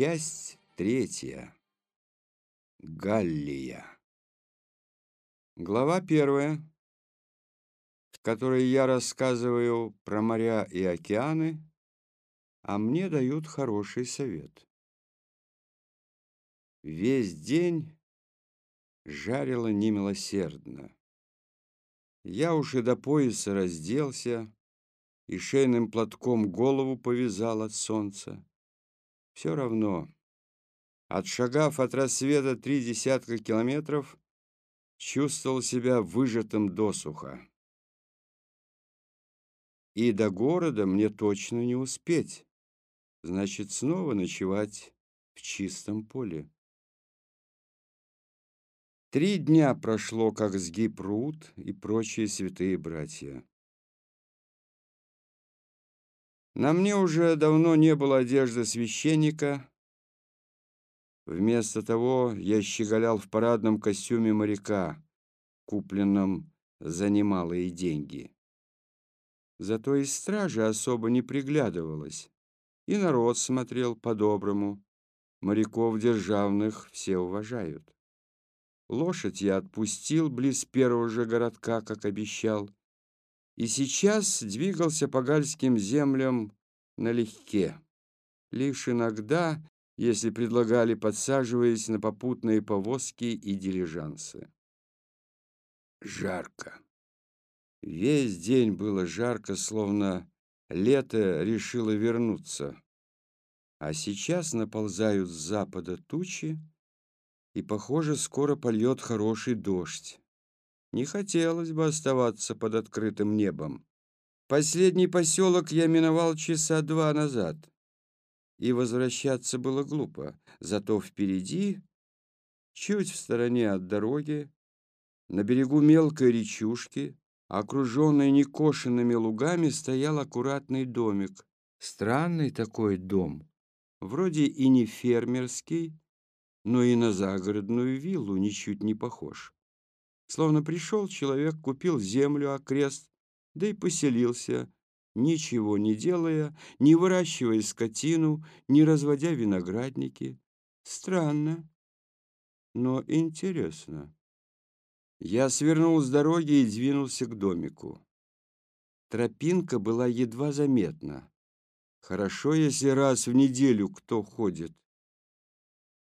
Часть третья. Галлия. Глава первая, в которой я рассказываю про моря и океаны, а мне дают хороший совет. Весь день жарило немилосердно. Я уж и до пояса разделся и шейным платком голову повязал от солнца. Все равно, отшагав от рассвета три десятка километров, чувствовал себя выжатым досуха. И до города мне точно не успеть. Значит, снова ночевать в чистом поле. Три дня прошло, как сгиб Рут и прочие святые братья. На мне уже давно не было одежды священника. Вместо того я щеголял в парадном костюме моряка, купленном за немалые деньги. Зато из стражи особо не приглядывалось, и народ смотрел по-доброму. Моряков державных все уважают. Лошадь я отпустил близ первого же городка, как обещал, и сейчас двигался по гальским землям налегке. Лишь иногда, если предлагали, подсаживаясь на попутные повозки и дилижансы. Жарко. Весь день было жарко, словно лето решило вернуться. А сейчас наползают с запада тучи, и, похоже, скоро польет хороший дождь. Не хотелось бы оставаться под открытым небом. Последний поселок я миновал часа два назад, и возвращаться было глупо. Зато впереди, чуть в стороне от дороги, на берегу мелкой речушки, окруженной некошенными лугами, стоял аккуратный домик. Странный такой дом, вроде и не фермерский, но и на загородную виллу ничуть не похож. Словно пришел человек, купил землю окрест, да и поселился, ничего не делая, не выращивая скотину, не разводя виноградники. Странно, но интересно. Я свернул с дороги и двинулся к домику. Тропинка была едва заметна. Хорошо, если раз в неделю кто ходит.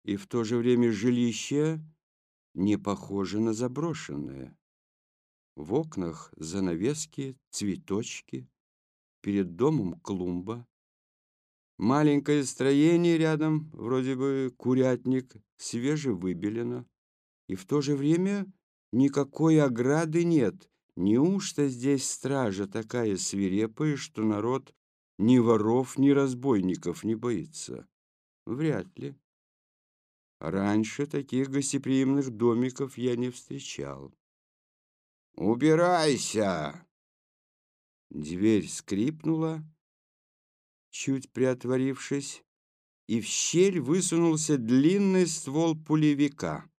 И в то же время жилище не похоже на заброшенное. В окнах занавески, цветочки, перед домом клумба. Маленькое строение рядом, вроде бы курятник, свежевыбелено. И в то же время никакой ограды нет. Неужто здесь стража такая свирепая, что народ ни воров, ни разбойников не боится? Вряд ли. Раньше таких гостеприимных домиков я не встречал. «Убирайся!» Дверь скрипнула, чуть приотворившись, и в щель высунулся длинный ствол пулевика.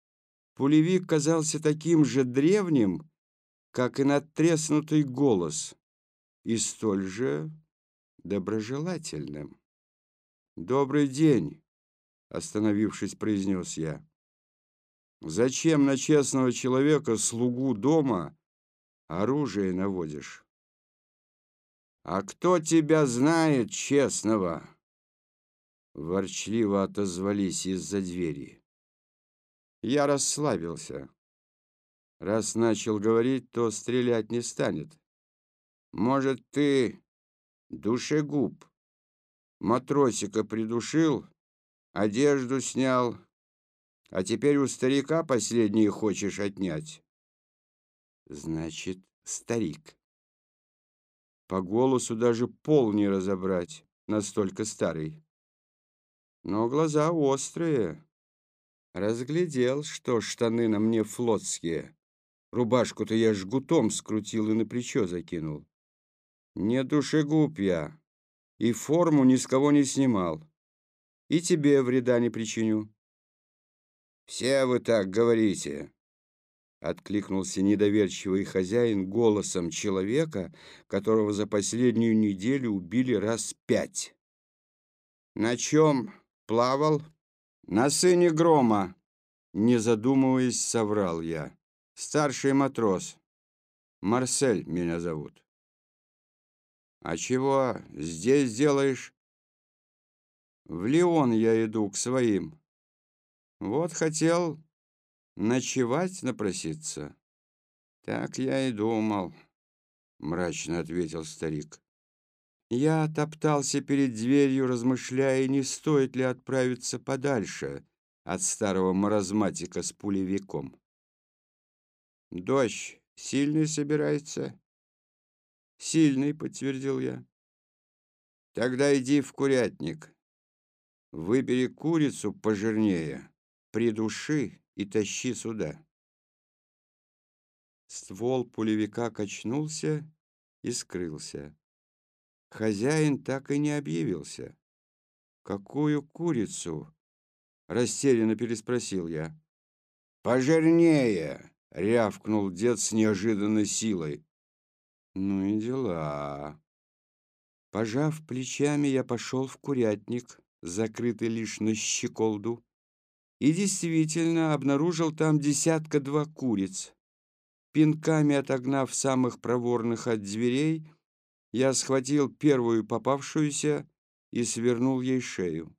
Пулевик казался таким же древним, как и надтреснутый голос, и столь же доброжелательным. «Добрый день!» Остановившись, произнес я. Зачем на честного человека, слугу дома, оружие наводишь? А кто тебя знает, честного? Ворчливо отозвались из-за двери. Я расслабился. Раз начал говорить, то стрелять не станет. Может, ты душегуб? Матросика придушил, одежду снял, а теперь у старика последние хочешь отнять. Значит, старик. По голосу даже пол не разобрать, настолько старый. Но глаза острые. Разглядел, что штаны на мне флотские. Рубашку-то я жгутом скрутил и на плечо закинул. Не душегуб я, и форму ни с кого не снимал и тебе вреда не причиню». «Все вы так говорите», — откликнулся недоверчивый хозяин голосом человека, которого за последнюю неделю убили раз пять. «На чем плавал? На сыне грома. Не задумываясь, соврал я. Старший матрос. Марсель меня зовут. А чего здесь делаешь? В Лион я иду к своим. Вот хотел ночевать напроситься. Так я и думал, мрачно ответил старик. Я топтался перед дверью, размышляя, не стоит ли отправиться подальше от старого маразматика с пулевиком. «Дождь сильный собирается?» «Сильный», — подтвердил я. «Тогда иди в курятник. Выбери курицу пожирнее, придуши и тащи сюда». Ствол пулевика качнулся и скрылся. Хозяин так и не объявился. «Какую курицу?» — растерянно переспросил я. «Пожирнее!» — рявкнул дед с неожиданной силой. «Ну и дела». Пожав плечами, я пошел в курятник, закрытый лишь на щеколду, и действительно обнаружил там десятка-два куриц. Пинками отогнав самых проворных от дверей, я схватил первую попавшуюся и свернул ей шею.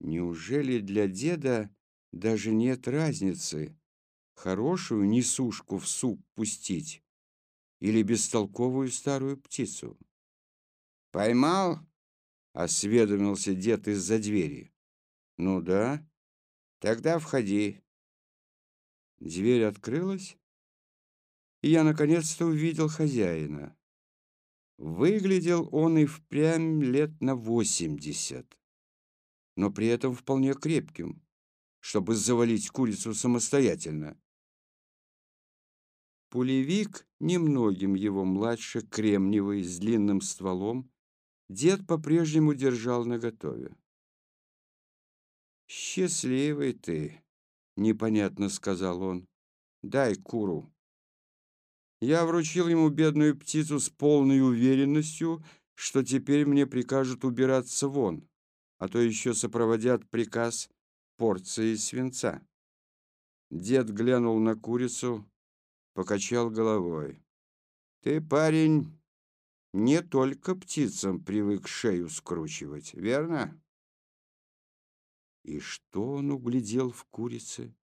Неужели для деда даже нет разницы, хорошую несушку в суп пустить или бестолковую старую птицу? «Поймал?» — осведомился дед из-за двери. «Ну да. Тогда входи». Дверь открылась, и я наконец-то увидел хозяина. Выглядел он и впрямь лет на восемьдесят, но при этом вполне крепким, чтобы завалить курицу самостоятельно. Пулевик, немногим его младше, кремниевый, с длинным стволом, дед по-прежнему держал наготове. «Счастливый ты», — непонятно сказал он. «Дай куру». Я вручил ему бедную птицу с полной уверенностью, что теперь мне прикажут убираться вон, а то еще сопроводят приказ порции свинца. Дед глянул на курицу, покачал головой. «Ты, парень, не только птицам привык шею скручивать, верно?» И что он углядел в курице?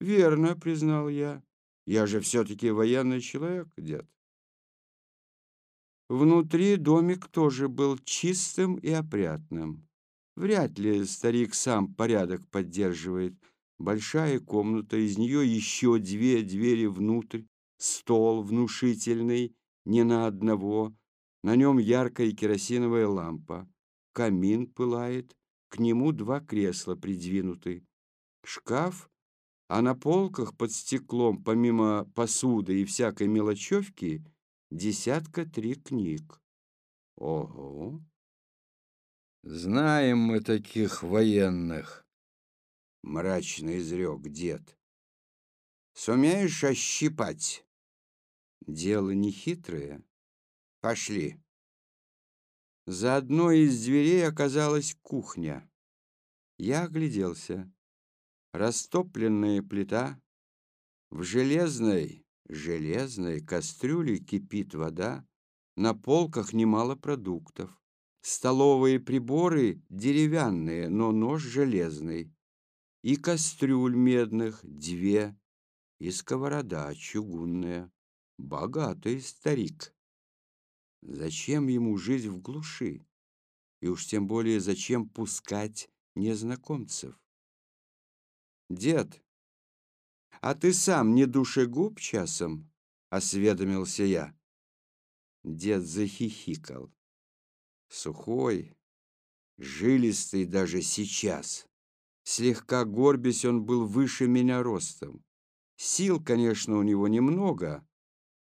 «Верно», — признал я. Я же все-таки военный человек, дед. Внутри домик тоже был чистым и опрятным. Вряд ли старик сам порядок поддерживает. Большая комната, из нее еще две двери внутрь, стол внушительный, не на одного, на нем яркая керосиновая лампа, камин пылает, к нему два кресла придвинуты, шкаф а на полках под стеклом, помимо посуды и всякой мелочевки, десятка три книг. Ого! Знаем мы таких военных, мрачно изрек дед. Сумеешь ощипать? Дело нехитрое. Пошли. За одной из дверей оказалась кухня. Я огляделся растопленная плита, в железной, железной кастрюле кипит вода, на полках немало продуктов. Столовые приборы деревянные, но нож железный. И кастрюль медных две, и сковорода чугунная. Богатый старик. Зачем ему жить в глуши? И уж тем более зачем пускать незнакомцев? «Дед, а ты сам не душегуб часом?» — осведомился я. Дед захихикал. Сухой, жилистый даже сейчас. Слегка горбясь, он был выше меня ростом. Сил, конечно, у него немного,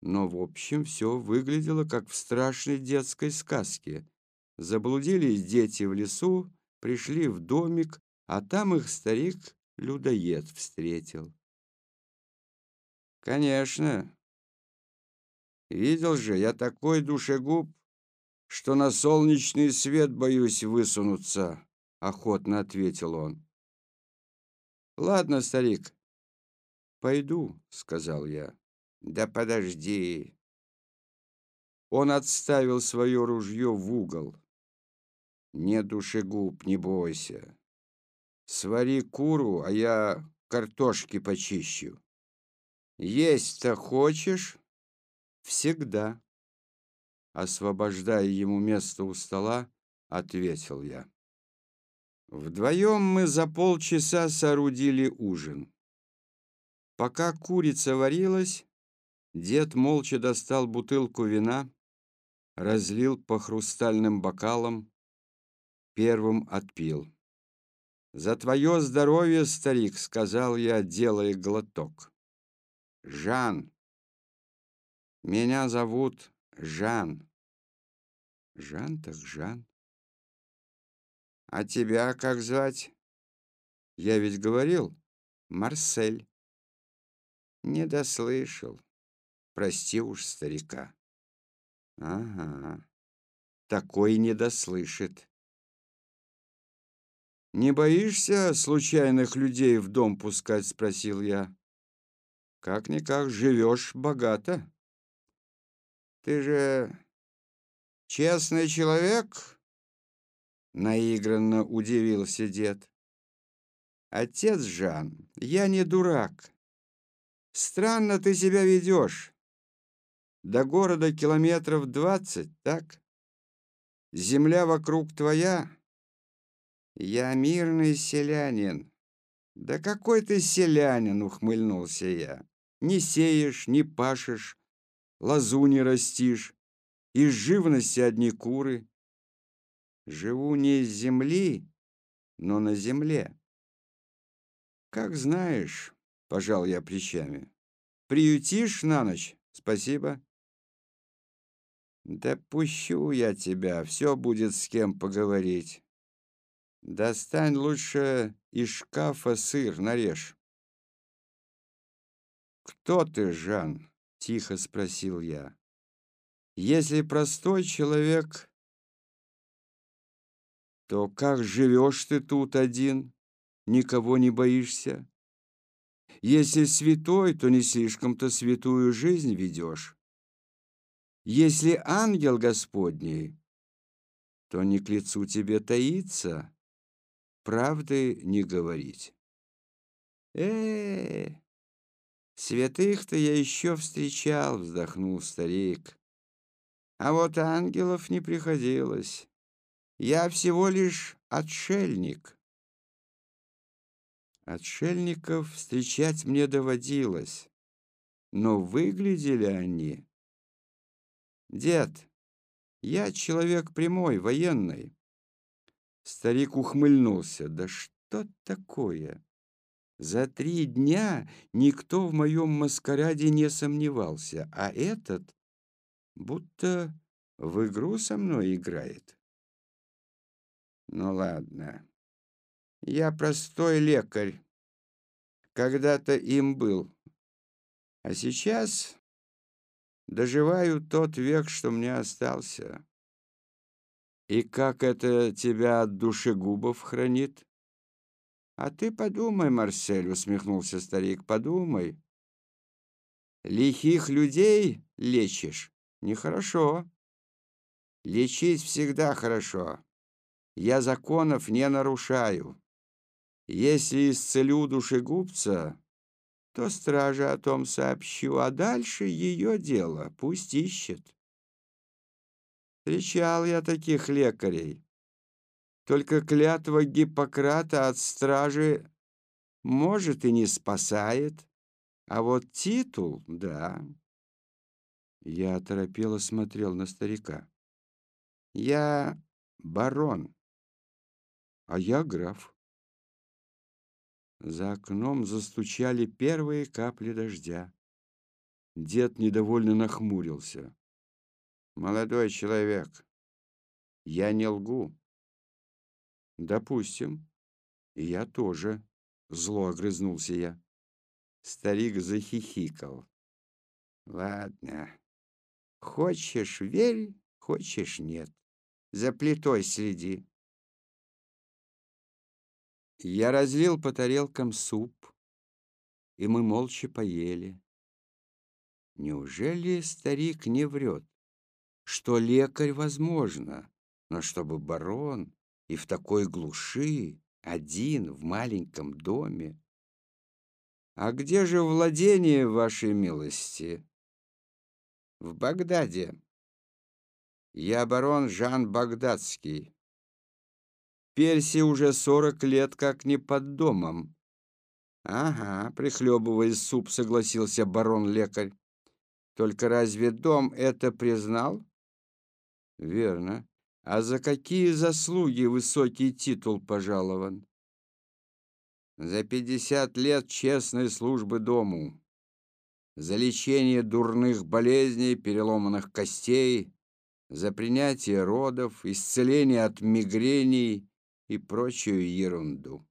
но, в общем, все выглядело, как в страшной детской сказке. Заблудились дети в лесу, пришли в домик, а там их старик людоед встретил. Конечно. Видел же, я такой душегуб, что на солнечный свет боюсь высунуться, охотно ответил он. Ладно, старик, пойду, сказал я. Да подожди. Он отставил свое ружье в угол. Не душегуб, не бойся. Свари куру, а я картошки почищу. Есть-то хочешь? Всегда. Освобождая ему место у стола, ответил я. Вдвоем мы за полчаса соорудили ужин. Пока курица варилась, дед молча достал бутылку вина, разлил по хрустальным бокалам, первым отпил. «За твое здоровье, старик!» — сказал я, делая глоток. «Жан! Меня зовут Жан!» «Жан так Жан!» «А тебя как звать?» «Я ведь говорил, Марсель». «Не дослышал. Прости уж старика». «Ага, такой не дослышит». «Не боишься случайных людей в дом пускать?» — спросил я. «Как-никак живешь богато». «Ты же честный человек?» — наигранно удивился дед. «Отец Жан, я не дурак. Странно ты себя ведешь. До города километров двадцать, так? Земля вокруг твоя, «Я мирный селянин». «Да какой ты селянин!» — ухмыльнулся я. «Не сеешь, не пашешь, лозу не растишь, из живности одни куры. Живу не из земли, но на земле». «Как знаешь», — пожал я плечами. «Приютишь на ночь? Спасибо». «Да пущу я тебя, все будет с кем поговорить». Достань лучше из шкафа сыр, нарежь. «Кто ты, Жан?» — тихо спросил я. «Если простой человек, то как живешь ты тут один, никого не боишься? Если святой, то не слишком-то святую жизнь ведешь. Если ангел Господний, то не к лицу тебе таится» правды не говорить. э, -э святых-то я еще встречал, вздохнул старик. А вот ангелов не приходилось. Я всего лишь отшельник. Отшельников встречать мне доводилось, но выглядели они... Дед, я человек прямой, военный. Старик ухмыльнулся. «Да что такое?» За три дня никто в моем маскараде не сомневался, а этот будто в игру со мной играет. Ну ладно, я простой лекарь, когда-то им был, а сейчас доживаю тот век, что мне остался. И как это тебя от душегубов хранит? А ты подумай, Марсель, усмехнулся старик, подумай. Лихих людей лечишь? Нехорошо. Лечить всегда хорошо. Я законов не нарушаю. Если исцелю душегубца, то страже о том сообщу, а дальше ее дело, пусть ищет. Встречал я таких лекарей. Только клятва Гиппократа от стражи может и не спасает, а вот титул — да. Я оторопело смотрел на старика. Я барон, а я граф. За окном застучали первые капли дождя. Дед недовольно нахмурился. Молодой человек, я не лгу. Допустим. И я тоже. Зло огрызнулся я. Старик захихикал. Ладно. Хочешь — верь, хочешь — нет. За плитой следи. Я разлил по тарелкам суп, и мы молча поели. Неужели старик не врет, что лекарь возможно, но чтобы барон и в такой глуши, один в маленьком доме? А где же владение вашей милости? В Багдаде. Я барон Жан Багдадский. Перси уже сорок лет как не под домом. Ага, прихлебывая суп, согласился барон-лекарь. Только разве дом это признал? Верно. А за какие заслуги высокий титул пожалован? За пятьдесят лет честной службы дому. За лечение дурных болезней, переломанных костей, за принятие родов, исцеление от мигрений и прочую ерунду.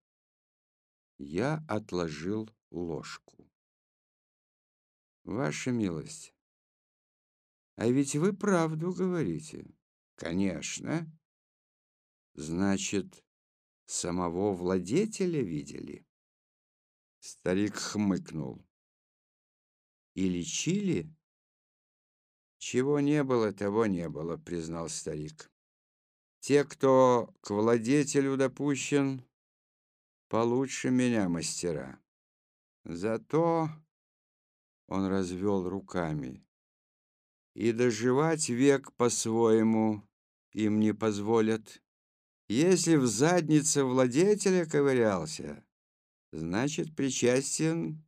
Я отложил ложку. Ваша милость, а ведь вы правду говорите. Конечно. Значит, самого владетеля видели? Старик хмыкнул. И лечили? Чего не было, того не было, признал старик. Те, кто к владетелю допущен, получше меня мастера. Зато он развел руками и доживать век по-своему им не позволят. Если в заднице владетеля ковырялся, значит, причастен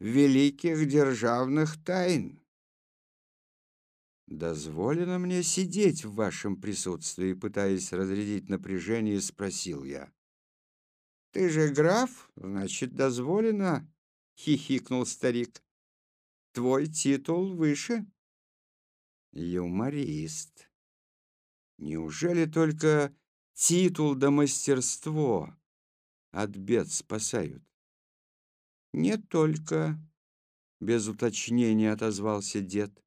великих державных тайн. «Дозволено мне сидеть в вашем присутствии?» Пытаясь разрядить напряжение, спросил я. «Ты же граф, значит, дозволено?» — хихикнул старик. «Твой титул выше?» юморист. Неужели только титул да мастерство от бед спасают? Не только, без уточнения отозвался дед.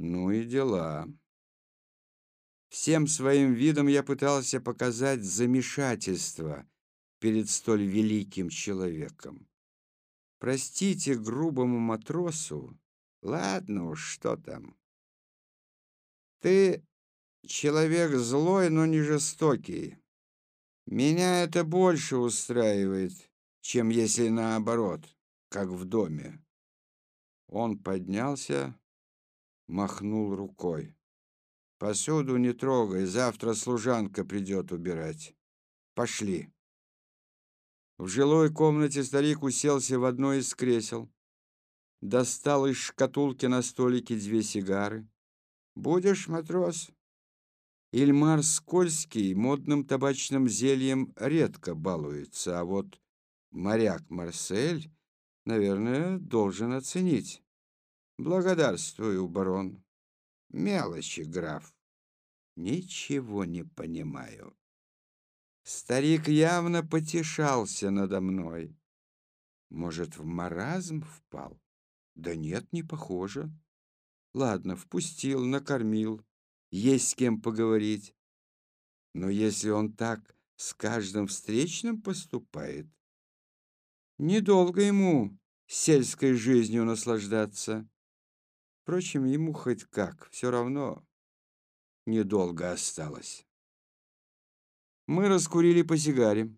Ну и дела. Всем своим видом я пытался показать замешательство перед столь великим человеком. Простите грубому матросу, Ладно уж, что там. Ты человек злой, но не жестокий. Меня это больше устраивает, чем если наоборот, как в доме. Он поднялся, махнул рукой. Посуду не трогай, завтра служанка придет убирать. Пошли. В жилой комнате старик уселся в одно из кресел достал из шкатулки на столике две сигары. «Будешь, матрос?» Ильмар Скользкий модным табачным зельем редко балуется, а вот моряк Марсель, наверное, должен оценить. Благодарствую, барон. Мелочи, граф. Ничего не понимаю. Старик явно потешался надо мной. Может, в маразм впал? Да нет, не похоже. Ладно, впустил, накормил. Есть с кем поговорить. Но если он так с каждым встречным поступает, недолго ему сельской жизнью наслаждаться. Впрочем, ему хоть как, все равно недолго осталось. Мы раскурили по сигаре.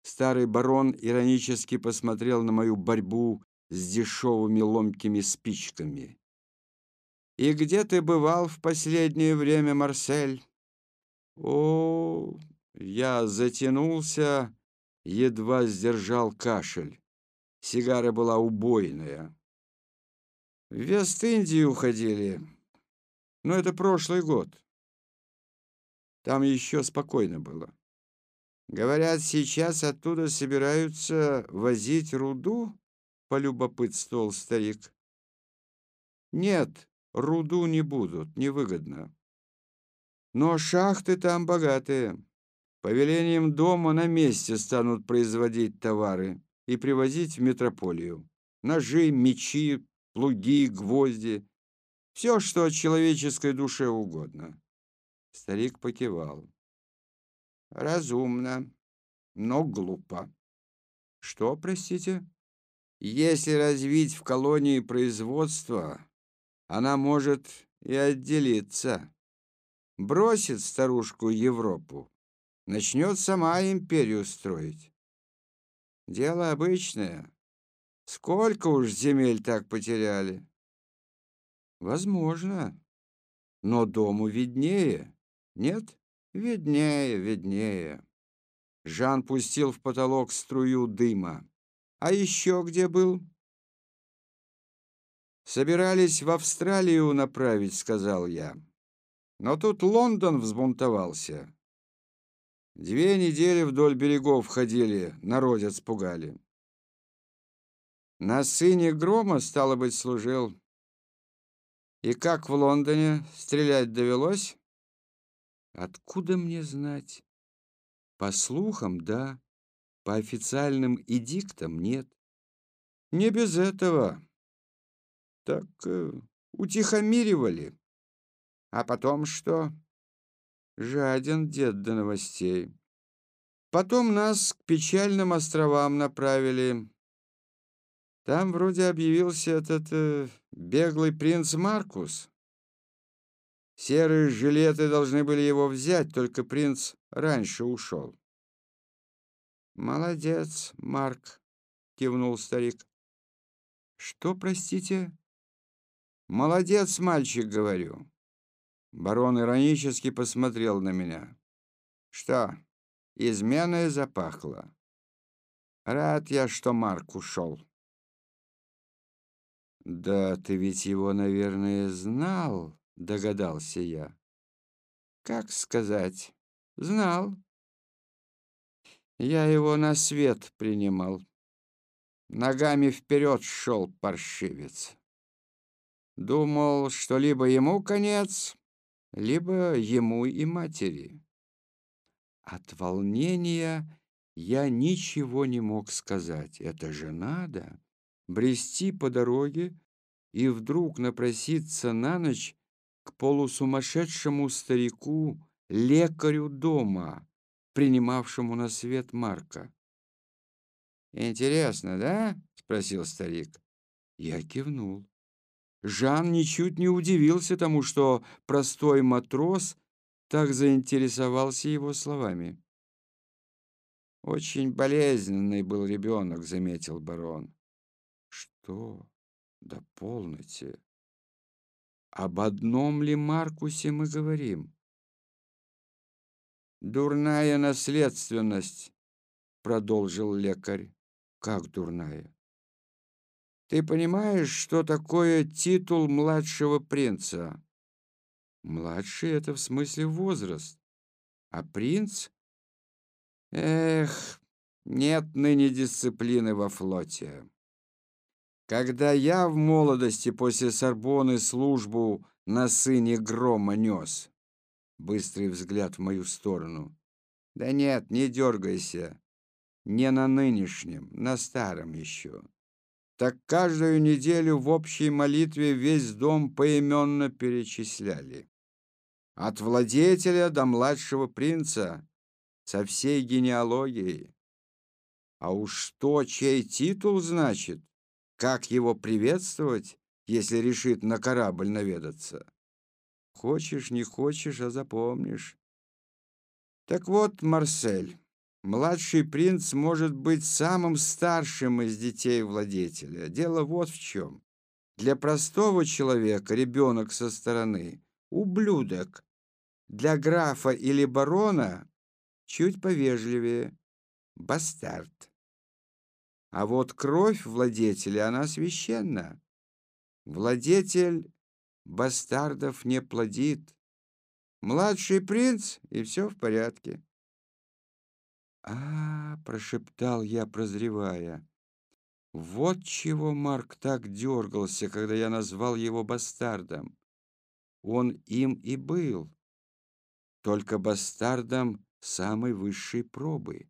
Старый барон иронически посмотрел на мою борьбу с дешевыми ломкими спичками. «И где ты бывал в последнее время, Марсель?» «О, я затянулся, едва сдержал кашель. Сигара была убойная. В Вест-Индию уходили, но это прошлый год. Там еще спокойно было. Говорят, сейчас оттуда собираются возить руду?» — полюбопытствовал старик. «Нет, руду не будут, невыгодно. Но шахты там богатые. По велениям дома на месте станут производить товары и привозить в метрополию. Ножи, мечи, плуги, гвозди. Все, что человеческой душе угодно». Старик покивал. «Разумно. но глупо. Что, простите? Если развить в колонии производство, она может и отделиться. Бросит старушку Европу, начнет сама империю строить. Дело обычное. Сколько уж земель так потеряли? Возможно. Но дому виднее. Нет? Виднее, виднее. Жан пустил в потолок струю дыма. А еще где был? Собирались в Австралию направить, сказал я. Но тут Лондон взбунтовался. Две недели вдоль берегов ходили, народец пугали. На сыне Грома, стало быть, служил. И как в Лондоне стрелять довелось? Откуда мне знать? По слухам, да. По официальным эдиктам нет. Не без этого. Так э, утихомиривали. А потом что? Жаден дед до новостей. Потом нас к печальным островам направили. Там вроде объявился этот э, беглый принц Маркус. Серые жилеты должны были его взять, только принц раньше ушел. «Молодец, Марк», — кивнул старик. «Что, простите?» «Молодец, мальчик, говорю». Барон иронически посмотрел на меня. «Что, изменой запахло?» «Рад я, что Марк ушел». «Да ты ведь его, наверное, знал», — догадался я. «Как сказать? Знал. Я его на свет принимал. Ногами вперед шел паршивец. Думал, что либо ему конец, либо ему и матери. От волнения я ничего не мог сказать. Это же надо брести по дороге и вдруг напроситься на ночь к полусумасшедшему старику, лекарю дома, принимавшему на свет Марка. «Интересно, да?» — спросил старик. Я кивнул. Жан ничуть не удивился тому, что простой матрос так заинтересовался его словами. «Очень болезненный был ребенок», — заметил барон. Что? Да полноте. Об одном ли Маркусе мы говорим? Дурная наследственность, продолжил лекарь. Как дурная? Ты понимаешь, что такое титул младшего принца? Младший — это в смысле возраст. А принц? Эх, нет ныне дисциплины во флоте. Когда я в молодости после Сорбоны службу на сыне грома нес. Быстрый взгляд в мою сторону. Да нет, не дергайся. Не на нынешнем, на старом еще. Так каждую неделю в общей молитве весь дом поименно перечисляли. От владетеля до младшего принца со всей генеалогией. А уж то, чей титул значит, как его приветствовать, если решит на корабль наведаться? Хочешь, не хочешь, а запомнишь. Так вот, Марсель, младший принц может быть самым старшим из детей владетеля. Дело вот в чем. Для простого человека ребенок со стороны — ублюдок. Для графа или барона чуть повежливее — бастард. А вот кровь владетеля, она священна. Владетель бастардов не плодит. Младший принц, и все в порядке. А, прошептал я, прозревая. Вот чего Марк так дергался, когда я назвал его бастардом. Он им и был. Только бастардом самой высшей пробы.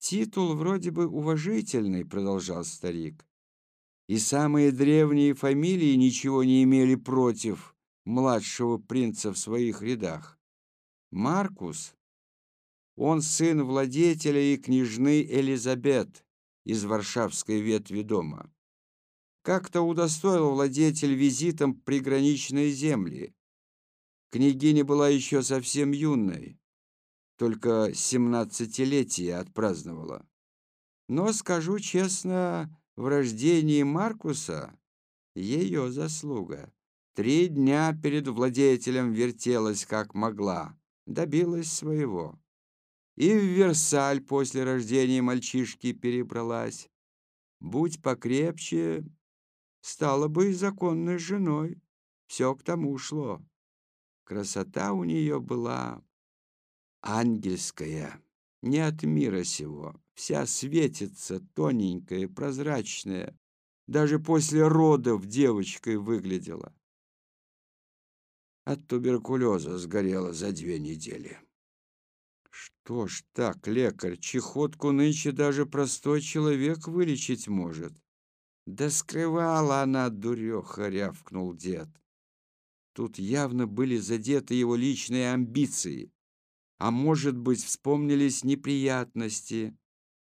Титул вроде бы уважительный, продолжал старик. И самые древние фамилии ничего не имели против младшего принца в своих рядах. Маркус Он сын владетеля и княжны Элизабет из варшавской ветви дома. Как-то удостоил владетель визитом приграничные земли. Княгиня была еще совсем юной, только семнадцатилетие отпраздновала. Но, скажу честно, в рождении Маркуса ее заслуга. Три дня перед владетелем вертелась как могла, добилась своего. И в Версаль после рождения мальчишки перебралась. Будь покрепче, стала бы и законной женой. Все к тому шло. Красота у нее была ангельская, не от мира сего. Вся светится, тоненькая, прозрачная. Даже после родов девочкой выглядела. От туберкулеза сгорела за две недели. Что ж так, лекарь, чехотку нынче даже простой человек вылечить может. Да скрывала она, дуреха, рявкнул дед. Тут явно были задеты его личные амбиции. А может быть, вспомнились неприятности,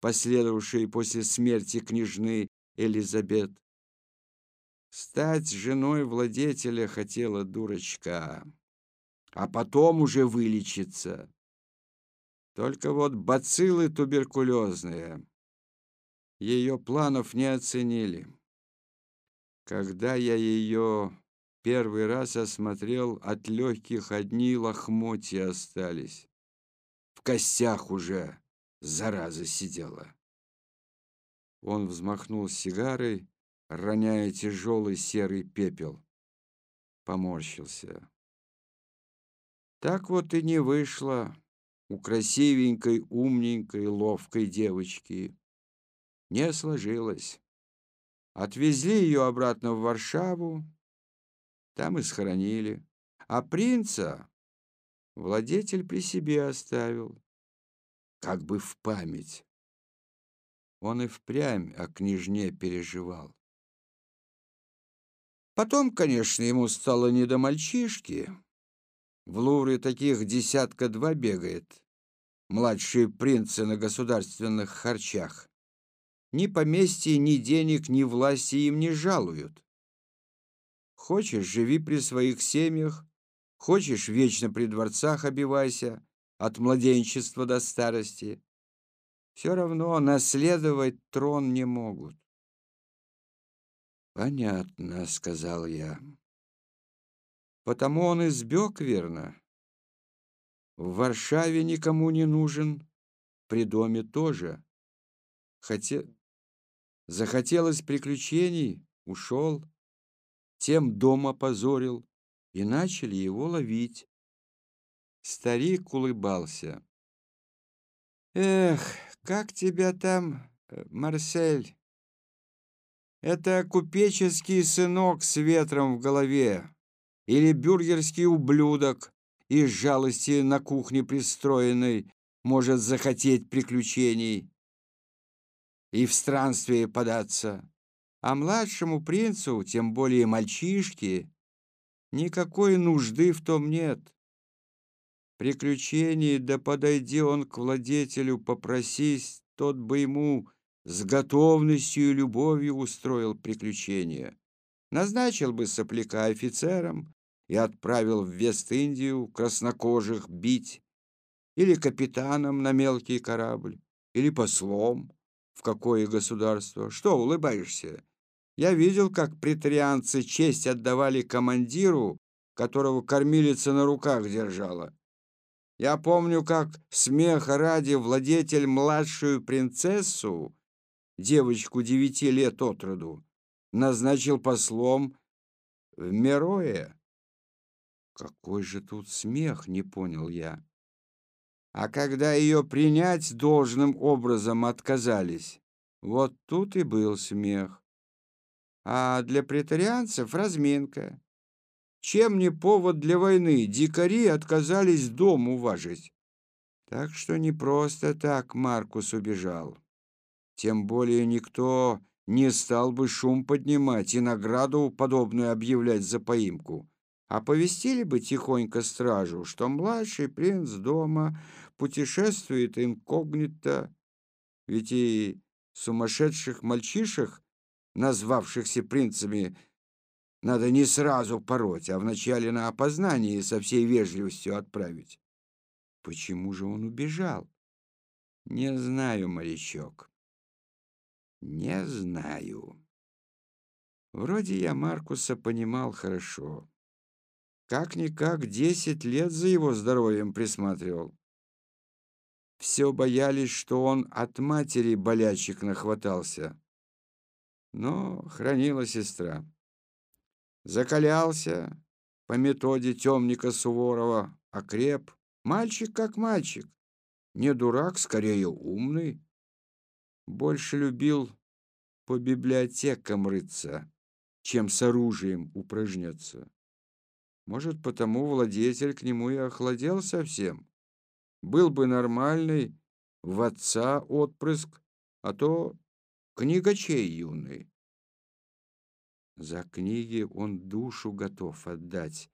последовавшие после смерти княжны Элизабет. Стать женой владетеля хотела дурочка, а потом уже вылечиться. Только вот бациллы туберкулезные ее планов не оценили. Когда я ее первый раз осмотрел, от легких одни лохмотья остались. В костях уже зараза сидела. Он взмахнул сигарой, роняя тяжелый серый пепел. Поморщился. Так вот и не вышло у красивенькой, умненькой, ловкой девочки. Не сложилось. Отвезли ее обратно в Варшаву, там и схоронили. А принца владетель при себе оставил, как бы в память. Он и впрямь о княжне переживал. Потом, конечно, ему стало не до мальчишки. В Лувре таких десятка-два бегает. Младшие принцы на государственных харчах. Ни поместья, ни денег, ни власти им не жалуют. Хочешь, живи при своих семьях, хочешь, вечно при дворцах обивайся, от младенчества до старости. Все равно наследовать трон не могут. «Понятно», — сказал я. «Потому он и сбег, верно? В Варшаве никому не нужен, при доме тоже. Хотя захотелось приключений, ушел, тем дом опозорил, и начали его ловить». Старик улыбался. «Эх, как тебя там, э, Марсель?» Это купеческий сынок с ветром в голове или бюргерский ублюдок из жалости на кухне пристроенной может захотеть приключений и в странствие податься. А младшему принцу, тем более мальчишке, никакой нужды в том нет. Приключений, да подойди он к владетелю попросись, тот бы ему с готовностью и любовью устроил приключение. Назначил бы сопляка офицером и отправил в Вест-Индию краснокожих бить, или капитаном на мелкий корабль, или послом в какое государство. Что улыбаешься? Я видел, как претарианцы честь отдавали командиру, которого кормилица на руках держала. Я помню, как смеха ради владетель младшую принцессу девочку девяти лет от роду, назначил послом в Мерое. Какой же тут смех, не понял я. А когда ее принять должным образом отказались, вот тут и был смех. А для претарианцев разминка. Чем не повод для войны, дикари отказались дом уважить. Так что не просто так Маркус убежал. Тем более никто не стал бы шум поднимать и награду подобную объявлять за поимку. А повестили бы тихонько стражу, что младший принц дома путешествует инкогнито, ведь и сумасшедших мальчишек, назвавшихся принцами, надо не сразу пороть, а вначале на опознание со всей вежливостью отправить. Почему же он убежал? Не знаю, морячок. Не знаю. Вроде я Маркуса понимал хорошо. Как-никак десять лет за его здоровьем присматривал. Все боялись, что он от матери болячек нахватался. Но хранила сестра. Закалялся по методе темника Суворова, окреп. Мальчик как мальчик. Не дурак, скорее умный. Больше любил по библиотекам рыться, чем с оружием упражняться. Может, потому владетель к нему и охладел совсем. Был бы нормальный, в отца отпрыск, а то книгачей юный. За книги он душу готов отдать,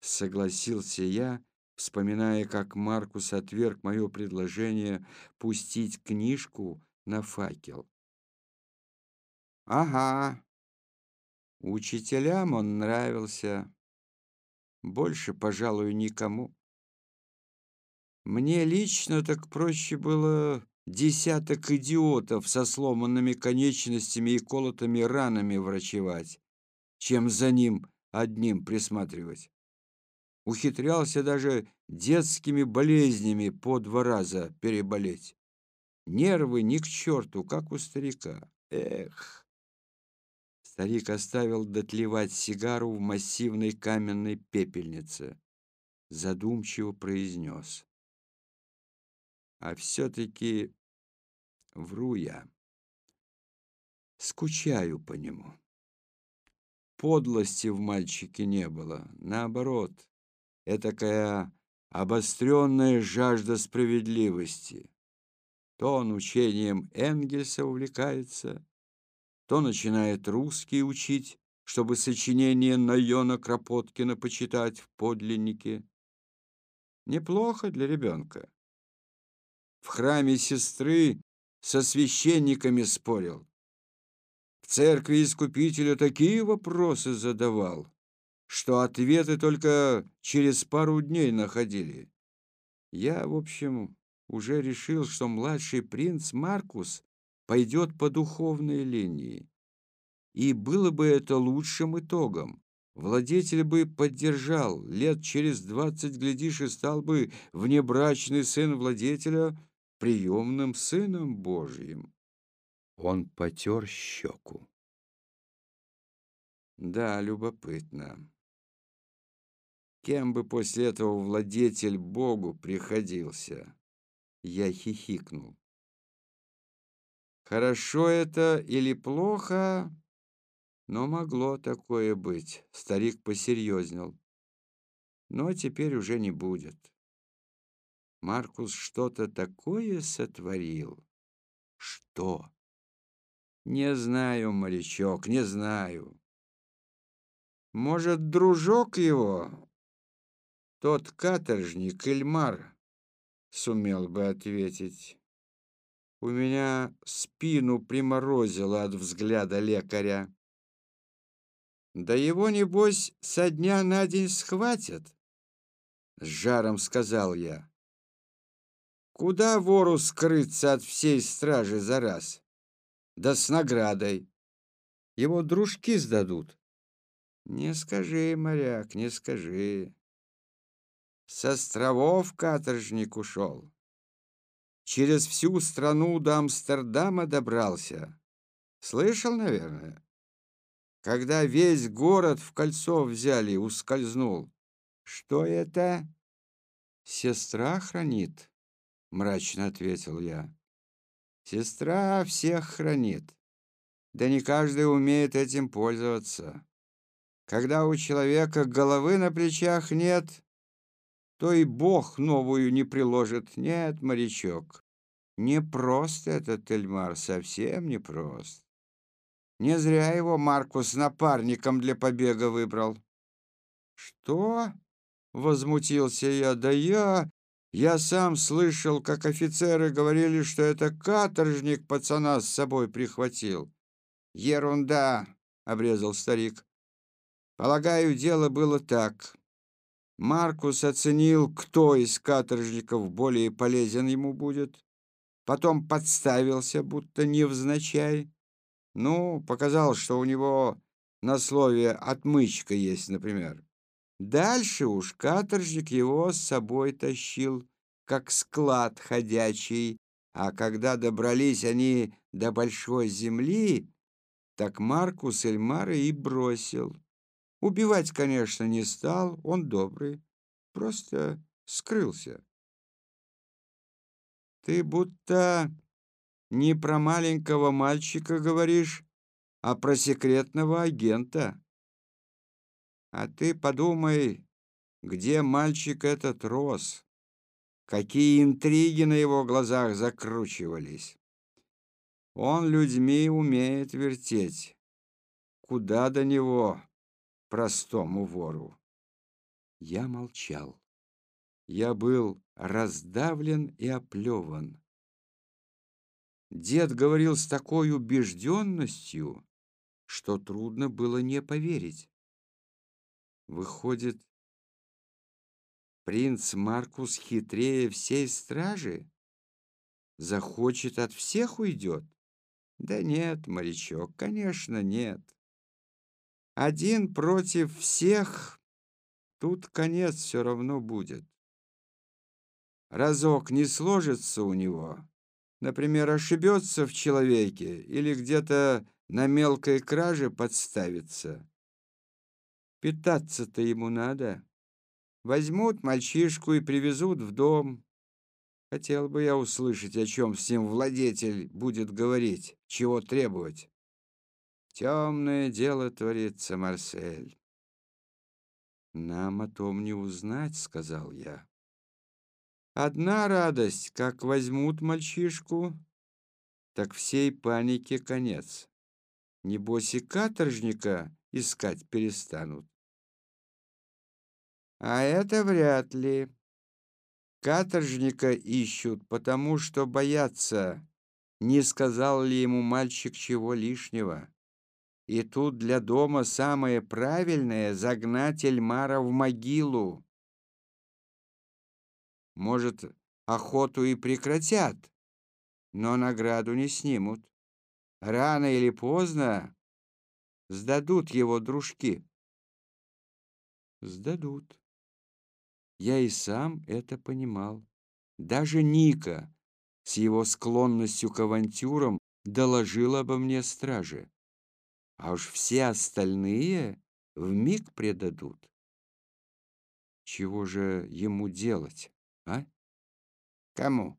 согласился я, вспоминая, как Маркус отверг мое предложение пустить книжку на факел. Ага, учителям он нравился, больше, пожалуй, никому. Мне лично так проще было десяток идиотов со сломанными конечностями и колотыми ранами врачевать, чем за ним одним присматривать. Ухитрялся даже детскими болезнями по два раза переболеть. Нервы ни к черту, как у старика. Эх! Старик оставил дотлевать сигару в массивной каменной пепельнице. Задумчиво произнес. А все-таки вру я. Скучаю по нему. Подлости в мальчике не было. Наоборот, этакая обостренная жажда справедливости. То он учением Энгельса увлекается, то начинает русский учить, чтобы сочинение Найона Кропоткина почитать в подлиннике. Неплохо для ребенка. В храме сестры со священниками спорил. В церкви Искупителя такие вопросы задавал, что ответы только через пару дней находили. Я, в общем, уже решил, что младший принц Маркус пойдет по духовной линии. И было бы это лучшим итогом. Владетель бы поддержал, лет через двадцать, глядишь, и стал бы внебрачный сын владетеля приемным сыном Божьим. Он потер щеку. Да, любопытно. Кем бы после этого владетель Богу приходился? Я хихикнул. Хорошо это или плохо, но могло такое быть. Старик посерьезнел. Но теперь уже не будет. Маркус что-то такое сотворил. Что? Не знаю, морячок, не знаю. Может, дружок его, тот каторжник Эльмар, сумел бы ответить. У меня спину приморозило от взгляда лекаря. Да его, небось, со дня на день схватят, с жаром сказал я. Куда вору скрыться от всей стражи за раз? Да с наградой. Его дружки сдадут. Не скажи, моряк, не скажи. С островов каторжник ушел. Через всю страну до Амстердама добрался. Слышал, наверное? Когда весь город в кольцо взяли, ускользнул. Что это? Сестра хранит, мрачно ответил я. Сестра всех хранит. Да не каждый умеет этим пользоваться. Когда у человека головы на плечах нет, то и Бог новую не приложит. Нет, морячок, не прост этот Эльмар, совсем не прост. Не зря его Маркус напарником для побега выбрал. Что? Возмутился я. Да я... Я сам слышал, как офицеры говорили, что это каторжник пацана с собой прихватил. Ерунда, обрезал старик. Полагаю, дело было так. Маркус оценил, кто из каторжников более полезен ему будет. Потом подставился, будто невзначай. Ну, показал, что у него на слове «отмычка» есть, например. Дальше уж каторжник его с собой тащил, как склад ходячий, а когда добрались они до большой земли, так Маркус Эльмара и бросил. Убивать, конечно, не стал, он добрый, просто скрылся. Ты будто не про маленького мальчика говоришь, а про секретного агента. А ты подумай, где мальчик этот рос, какие интриги на его глазах закручивались. Он людьми умеет вертеть. Куда до него, простому вору? Я молчал. Я был раздавлен и оплеван. Дед говорил с такой убежденностью, что трудно было не поверить. Выходит, принц Маркус хитрее всей стражи? Захочет, от всех уйдет? Да нет, морячок, конечно, нет. Один против всех, тут конец все равно будет. Разок не сложится у него, например, ошибется в человеке или где-то на мелкой краже подставится. Питаться-то ему надо. Возьмут мальчишку и привезут в дом. Хотел бы я услышать, о чем с ним владетель будет говорить, чего требовать. Темное дело творится, Марсель. Нам о том не узнать, сказал я. Одна радость, как возьмут мальчишку, так всей панике конец. Небось и каторжника искать перестанут. А это вряд ли. Каторжника ищут, потому что боятся, не сказал ли ему мальчик чего лишнего. И тут для дома самое правильное — загнать Эльмара в могилу. Может, охоту и прекратят, но награду не снимут. Рано или поздно сдадут его дружки. Сдадут. Я и сам это понимал. Даже Ника с его склонностью к авантюрам доложил обо мне страже. А уж все остальные в миг предадут. Чего же ему делать, а? Кому?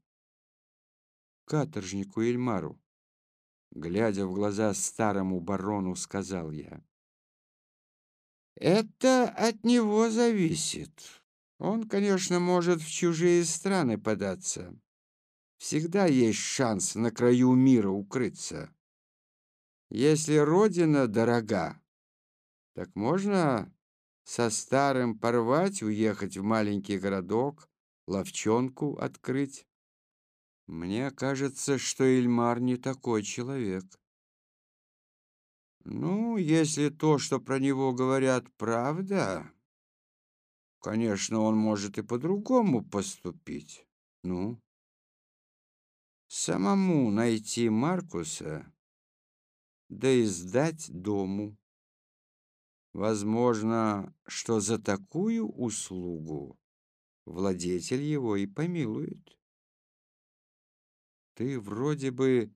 Каторжнику Эльмару. Глядя в глаза старому барону, сказал я. Это от него зависит. Он, конечно, может в чужие страны податься. Всегда есть шанс на краю мира укрыться. Если родина дорога, так можно со старым порвать, уехать в маленький городок, ловчонку открыть. Мне кажется, что Ильмар не такой человек. Ну, если то, что про него говорят, правда, Конечно, он может и по-другому поступить. Ну, самому найти Маркуса, да и сдать дому. Возможно, что за такую услугу владетель его и помилует. Ты вроде бы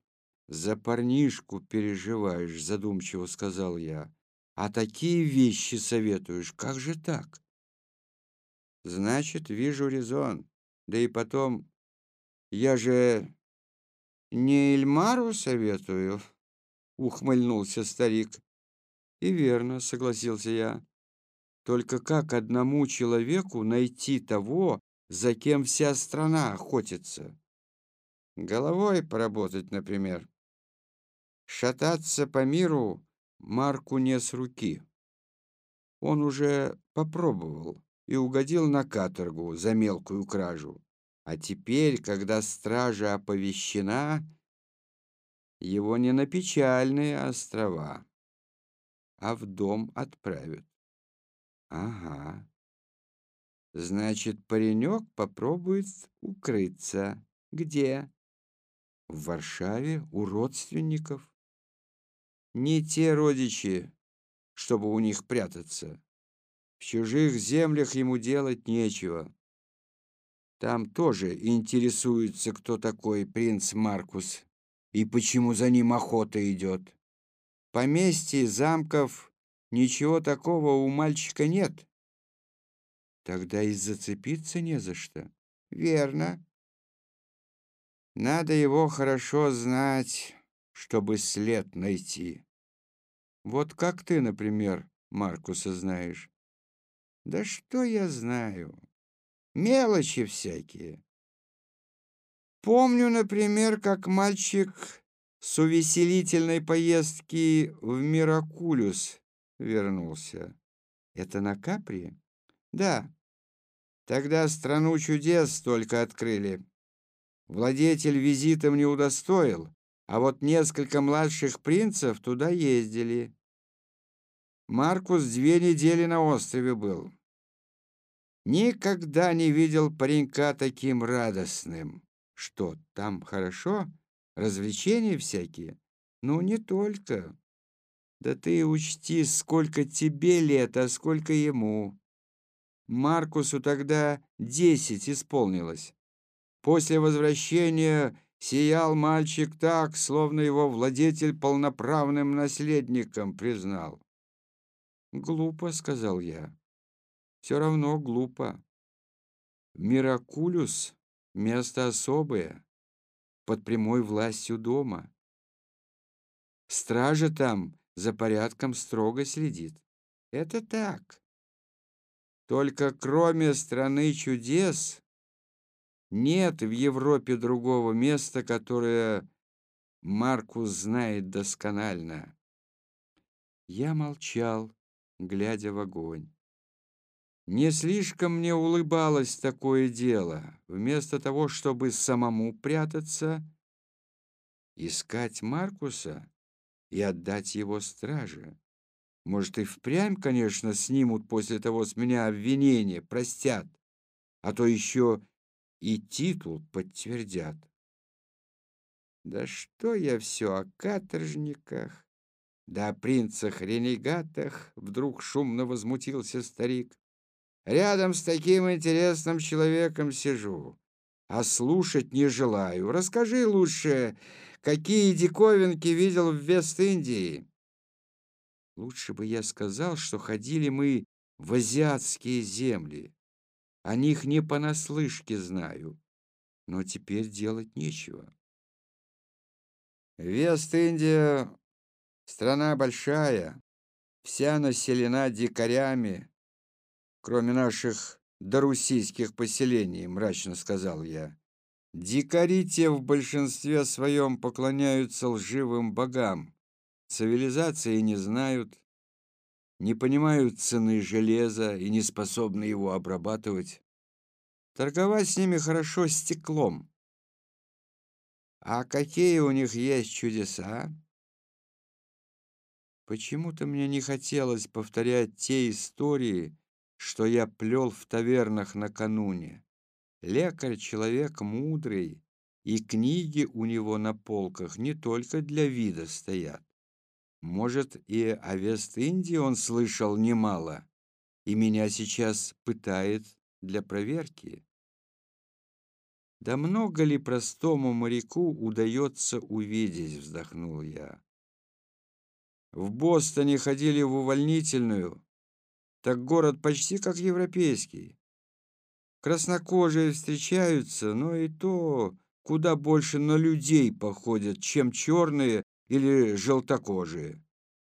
за парнишку переживаешь, задумчиво сказал я, а такие вещи советуешь. Как же так? Значит, вижу резон. Да и потом, я же не Эльмару советую, ухмыльнулся старик. И верно, согласился я. Только как одному человеку найти того, за кем вся страна охотится? Головой поработать, например. Шататься по миру Марку не с руки. Он уже попробовал и угодил на каторгу за мелкую кражу. А теперь, когда стража оповещена, его не на печальные острова, а в дом отправят. Ага. Значит, паренек попробует укрыться. Где? В Варшаве у родственников. Не те родичи, чтобы у них прятаться. В чужих землях ему делать нечего. Там тоже интересуется, кто такой принц Маркус и почему за ним охота идет. Поместье замков ничего такого у мальчика нет. Тогда и зацепиться не за что. Верно. Надо его хорошо знать, чтобы след найти. Вот как ты, например, Маркуса знаешь. Да что я знаю? Мелочи всякие. Помню, например, как мальчик с увеселительной поездки в Миракулюс вернулся. Это на Капри? Да. Тогда страну чудес только открыли. Владетель визитом не удостоил, а вот несколько младших принцев туда ездили. Маркус две недели на острове был. Никогда не видел паренька таким радостным. Что, там хорошо? Развлечения всякие? Ну, не только. Да ты учти, сколько тебе лет, а сколько ему. Маркусу тогда десять исполнилось. После возвращения сиял мальчик так, словно его владетель полноправным наследником признал. «Глупо», — сказал я. «Все равно глупо. Миракулюс — место особое, под прямой властью дома. Стража там за порядком строго следит. Это так. Только кроме страны чудес нет в Европе другого места, которое Маркус знает досконально. Я молчал глядя в огонь. Не слишком мне улыбалось такое дело. Вместо того, чтобы самому прятаться, искать Маркуса и отдать его страже. Может, и впрямь, конечно, снимут после того с меня обвинение, простят, а то еще и титул подтвердят. Да что я все о каторжниках, да о принцах-ренегатах вдруг шумно возмутился старик. Рядом с таким интересным человеком сижу, а слушать не желаю. Расскажи лучше, какие диковинки видел в Вест-Индии. Лучше бы я сказал, что ходили мы в азиатские земли. О них не понаслышке знаю, но теперь делать нечего. Вест-Индия Страна большая, вся населена дикарями, кроме наших дорусийских поселений, мрачно сказал я. Дикари те в большинстве своем поклоняются лживым богам, цивилизации не знают, не понимают цены железа и не способны его обрабатывать. Торговать с ними хорошо стеклом. А какие у них есть чудеса? Почему-то мне не хотелось повторять те истории, что я плел в тавернах накануне. Лекарь — человек мудрый, и книги у него на полках не только для вида стоят. Может, и о Вест-Индии он слышал немало, и меня сейчас пытает для проверки. Да много ли простому моряку удается увидеть, вздохнул я. В Бостоне ходили в увольнительную, так город почти как европейский. Краснокожие встречаются, но и то куда больше на людей походят, чем черные или желтокожие.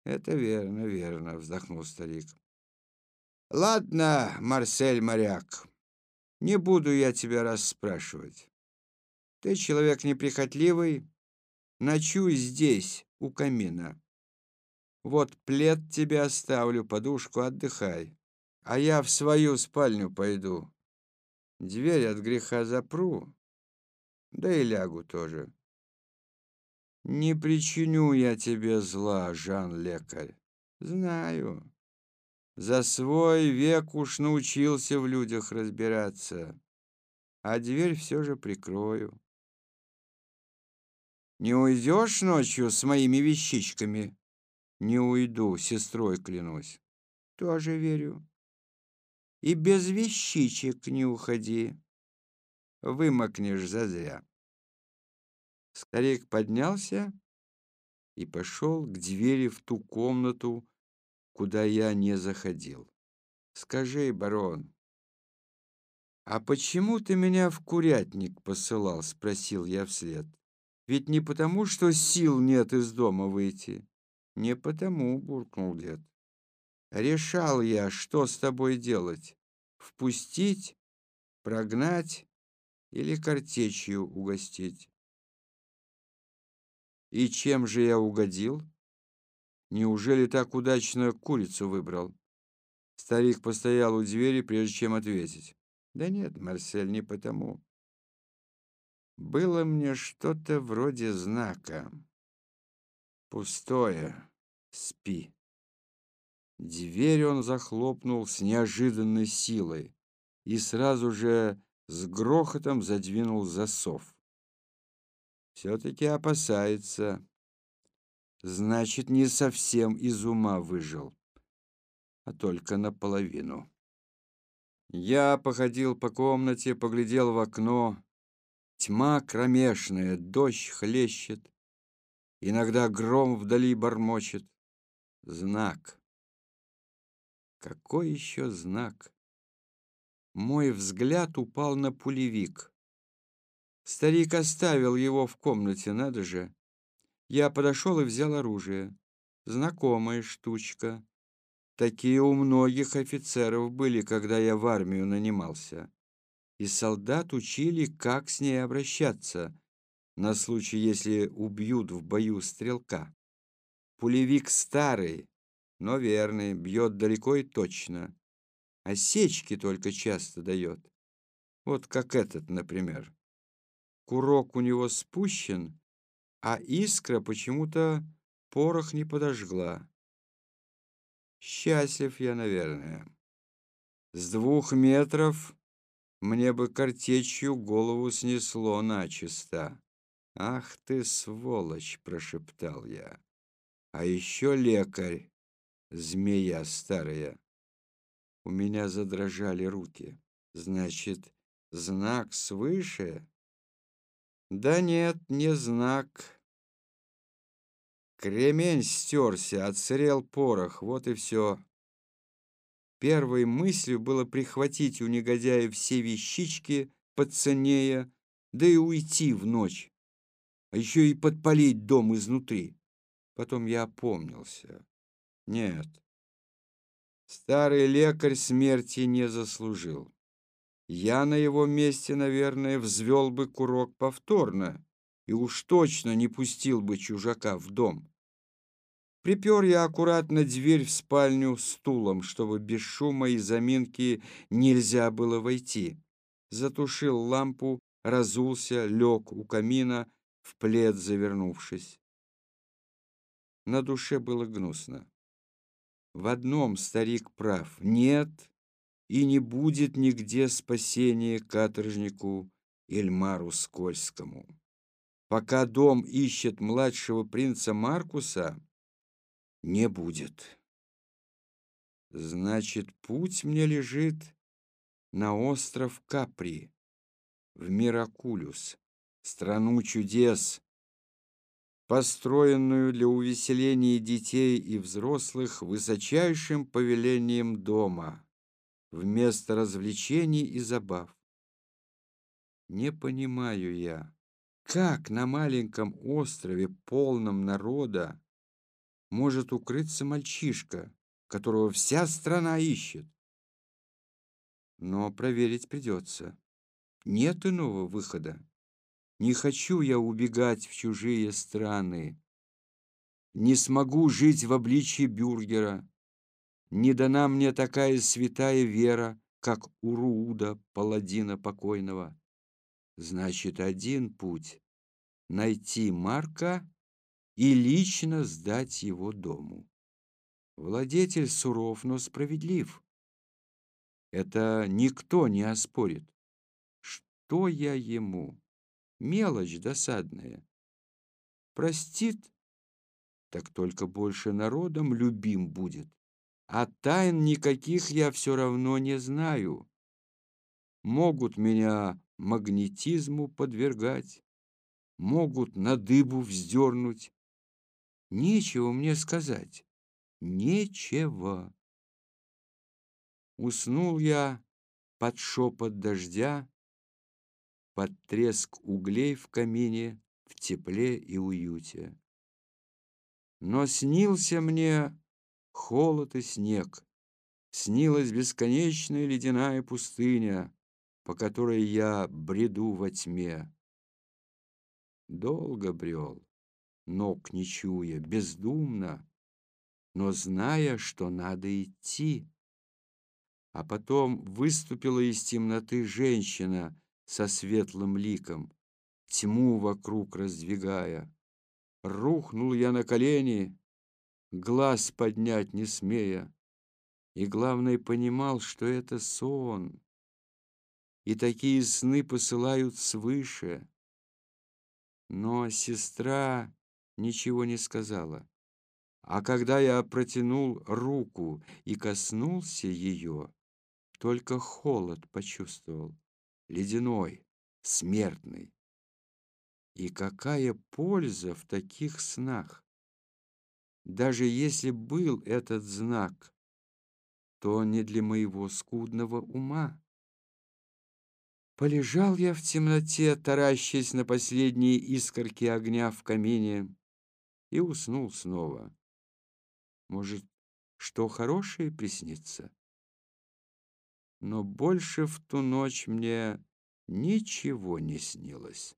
Это верно, верно, вздохнул старик. Ладно, Марсель моряк, не буду я тебя расспрашивать. Ты человек неприхотливый, ночуй здесь, у камина. Вот плед тебе оставлю, подушку отдыхай. А я в свою спальню пойду. Дверь от греха запру, да и лягу тоже. Не причиню я тебе зла, Жан-лекарь. Знаю. За свой век уж научился в людях разбираться, а дверь все же прикрою. Не уйдешь ночью с моими вещичками? Не уйду, сестрой клянусь. Тоже верю. И без вещичек не уходи. Вымокнешь зазря. Старик поднялся и пошел к двери в ту комнату, куда я не заходил. Скажи, барон, а почему ты меня в курятник посылал? Спросил я вслед. Ведь не потому, что сил нет из дома выйти. Не потому, буркнул дед. Решал я, что с тобой делать. Впустить, прогнать или картечью угостить. И чем же я угодил? Неужели так удачно курицу выбрал? Старик постоял у двери, прежде чем ответить. Да нет, Марсель, не потому. Было мне что-то вроде знака. Пустое. Спи. Дверь он захлопнул с неожиданной силой и сразу же с грохотом задвинул засов. Все-таки опасается. Значит, не совсем из ума выжил, а только наполовину. Я походил по комнате, поглядел в окно. Тьма кромешная, дождь хлещет. Иногда гром вдали бормочет. Знак. Какой еще знак? Мой взгляд упал на пулевик. Старик оставил его в комнате, надо же. Я подошел и взял оружие. Знакомая штучка. Такие у многих офицеров были, когда я в армию нанимался. И солдат учили, как с ней обращаться, на случай, если убьют в бою стрелка. Пулевик старый, но верный, бьет далеко и точно. Осечки только часто дает. Вот как этот, например. Курок у него спущен, а искра почему-то порох не подожгла. Счастлив я, наверное. С двух метров мне бы картечью голову снесло начисто. «Ах ты, сволочь!» — прошептал я. «А еще лекарь, змея старая!» У меня задрожали руки. «Значит, знак свыше?» Да нет, не знак. Кремень стерся, отсырел порох, вот и все. Первой мыслью было прихватить у негодяя все вещички поценнее, да и уйти в ночь, а еще и подпалить дом изнутри. Потом я опомнился. Нет, старый лекарь смерти не заслужил. Я на его месте, наверное, взвел бы курок повторно и уж точно не пустил бы чужака в дом. Припер я аккуратно дверь в спальню стулом, чтобы без шума и заминки нельзя было войти. Затушил лампу, разулся, лег у камина, в плед завернувшись. На душе было гнусно. В одном старик прав. Нет, и не будет нигде спасения каторжнику Эльмару Скользкому. Пока дом ищет младшего принца Маркуса, не будет. Значит, путь мне лежит на остров Капри, в Миракулюс, страну чудес, построенную для увеселения детей и взрослых высочайшим повелением дома вместо развлечений и забав. Не понимаю я, как на маленьком острове, полном народа, может укрыться мальчишка, которого вся страна ищет. Но проверить придется. Нет иного выхода. Не хочу я убегать в чужие страны. Не смогу жить в обличье бюргера не дана мне такая святая вера, как у Руда, паладина покойного. Значит, один путь — найти Марка и лично сдать его дому. Владетель суров, но справедлив. Это никто не оспорит. Что я ему? Мелочь досадная. Простит, так только больше народом любим будет. А тайн никаких я все равно не знаю. Могут меня магнетизму подвергать, могут на дыбу вздернуть. Нечего мне сказать, нечего. Уснул я под шепот дождя, под треск углей в камине, в тепле и уюте. Но снился мне холод и снег, снилась бесконечная ледяная пустыня, по которой я бреду во тьме. Долго брел, ног не чуя, бездумно, но зная, что надо идти. А потом выступила из темноты женщина со светлым ликом, тьму вокруг раздвигая. Рухнул я на колени, глаз поднять не смея, и, главное, понимал, что это сон, и такие сны посылают свыше. Но сестра ничего не сказала. А когда я протянул руку и коснулся ее, только холод почувствовал, ледяной, смертный. И какая польза в таких снах? Даже если был этот знак, то не для моего скудного ума. Полежал я в темноте, таращась на последние искорки огня в камине, и уснул снова. Может, что хорошее приснится? Но больше в ту ночь мне ничего не снилось.